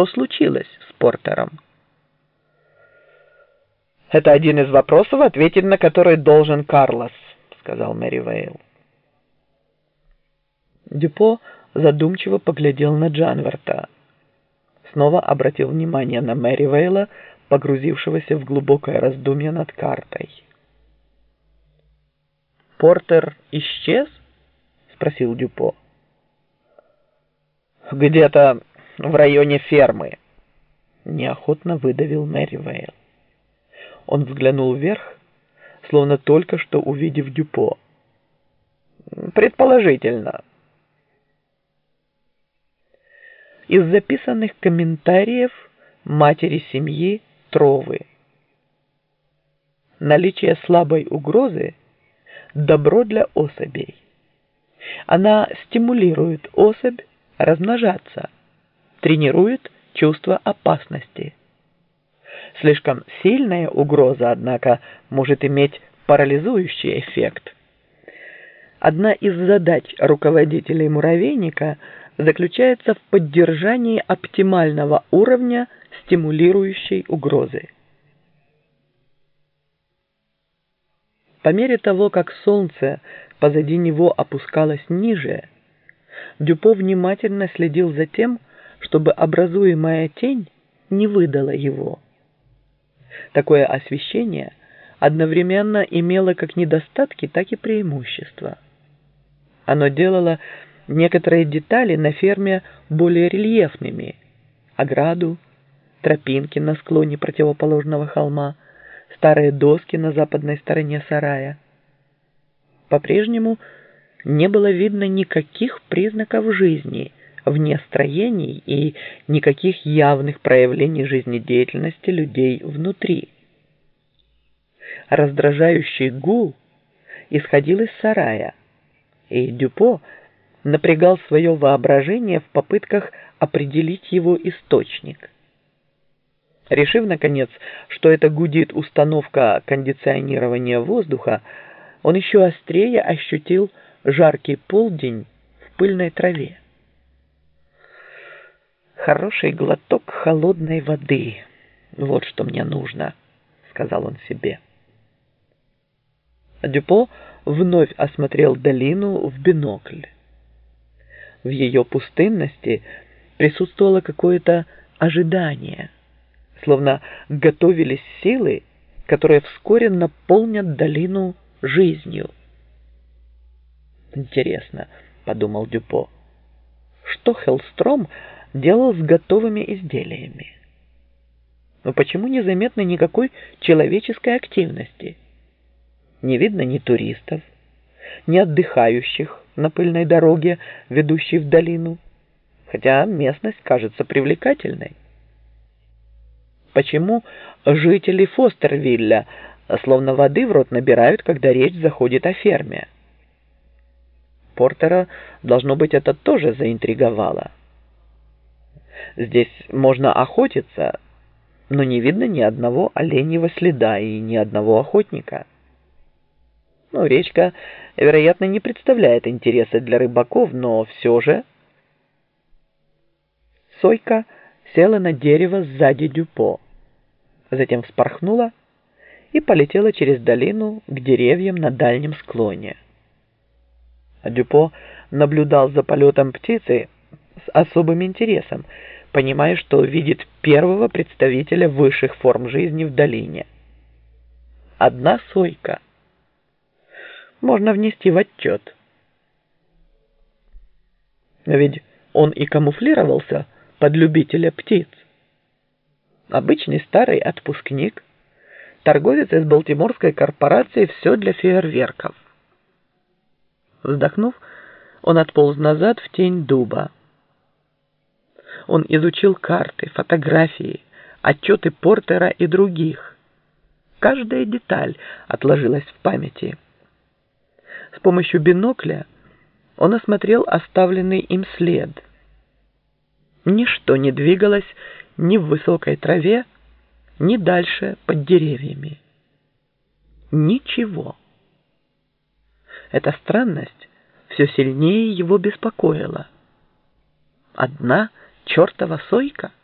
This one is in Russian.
Что случилось с Портером? «Это один из вопросов, ответить на который должен Карлос», — сказал Мэри Вейл. Дюпо задумчиво поглядел на Джанверта. Снова обратил внимание на Мэри Вейла, погрузившегося в глубокое раздумье над картой. «Портер исчез?» — спросил Дюпо. «Где-то в районе фермы», — неохотно выдавил Мэри Вейл. Он взглянул вверх, словно только что увидев Дюпо. «Предположительно». Из записанных комментариев матери семьи Тровы. Наличие слабой угрозы – добро для особей. Она стимулирует особь размножаться, тренирует чувство опасности. Слишком сильная угроза, однако, может иметь парализующий эффект. Одна из задач руководителей муравейника заключается в поддержании оптимального уровня стимулирующей угрозы. По мере того, как солнце позади него опускалось ниже, Дюпо внимательно следил за тем, чтобы образуемая тень не выдала его. Такое освещение одновременно имело как недостатки, так и преимущества. Оно делало некоторые детали на ферме более рельефными – ограду, тропинки на склоне противоположного холма, старые доски на западной стороне сарая. По-прежнему не было видно никаких признаков жизни вне строений и никаких явных проявлений жизнедеятельности людей внутри. Раздражающий гул исходил из сарая, и Дюпо напрягал свое воображение в попытках определить его источник. Решив, наконец, что это гудит установка кондиционирования воздуха, он еще острее ощутил жаркий полдень в пыльной траве. «Хороший глоток холодной воды. Вот что мне нужно», — сказал он себе. Дюпо вновь осмотрел долину в бинокль. В ее пустынности присутствовало какое-то ожидание, словно готовились силы, которые вскоре наполнят долину жизнью. «Интересно», — подумал Дюпо, — «что Хеллстром делал с готовыми изделиями? Но почему незаметно никакой человеческой активности? Не видно ни туристов, ни отдыхающих на пыльной дороге, ведущей в долину, хотя местность кажется привлекательной. Почему жители Фостервилля словно воды в рот набирают, когда речь заходит о ферме? Портера, должно быть, это тоже заинтриговало. Здесь можно охотиться, но не видно ни одного оленьего следа и ни одного охотника. Ну, речка, вероятно, не представляет интереса для рыбаков, но все же... Сойка села на дерево сзади Дюпо, затем вспорхнула и полетела через долину к деревьям на дальнем склоне. Дюпо наблюдал за полетом птицы с особым интересом, понимая, что видит первого представителя высших форм жизни в долине. Одна сойка. Можно внести в отчет. Но ведь он и камуфлировался под любителя птиц. Обычный старый отпускник, торговец из Балтиморской корпорации «Все для фейерверков». Вздохнув, он отполз назад в тень дуба. Он изучил карты, фотографии, отчеты Портера и других. Каждая деталь отложилась в памяти. С помощью бинокля он осмотрел оставленный им след. Ничто не двигалось ни в высокой траве, ни дальше под деревьями. Ничего. Эта странность все сильнее его беспокоила. Одна чертова сойка —